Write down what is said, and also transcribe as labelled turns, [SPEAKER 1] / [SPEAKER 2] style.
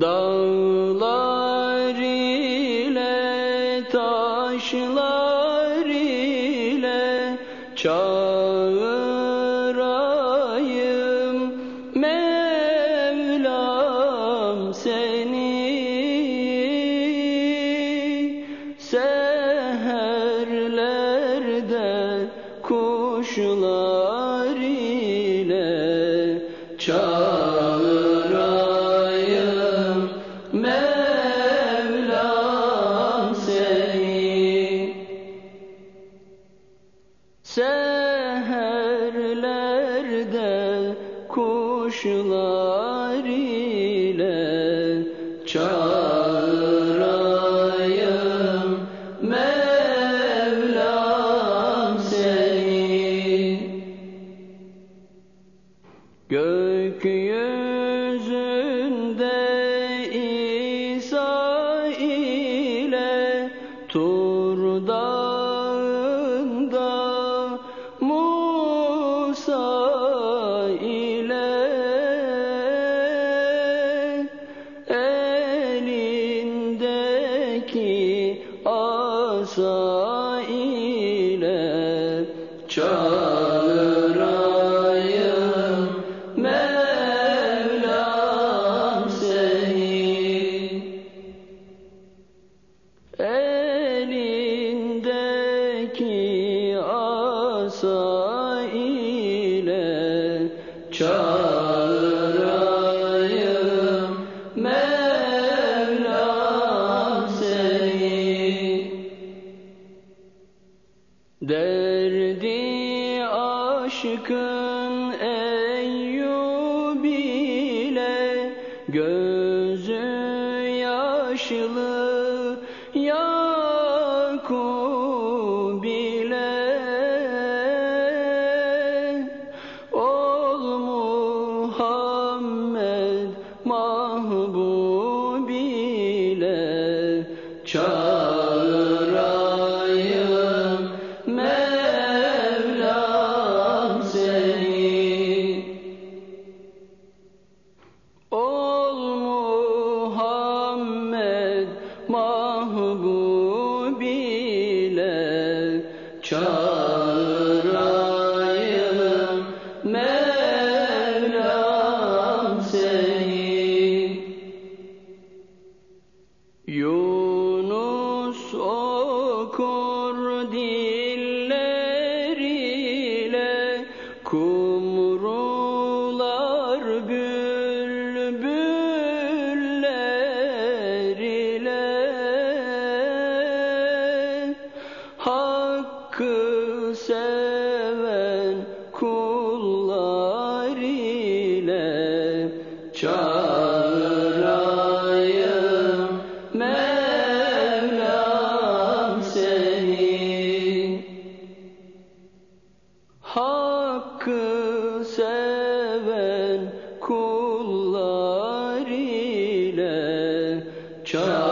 [SPEAKER 1] Dağlar ile taşlar ile çağırayım Mevlam seni. Seherlerde kuşlar seherlerde kuşlar ile çağırayım Mevlam seni. Gökyüzünde asa ile çağırayım Mevlam asa Derdi aşkın Eyyub ile gözü yaşlı Yakub ile ol Muhammed çağırayım Mevlam seni. Yunus okur dilleriyle kumru Hakkı seven kullar ile çağırayım Mevlam seni. Hakkı seven kullar ile çağırayım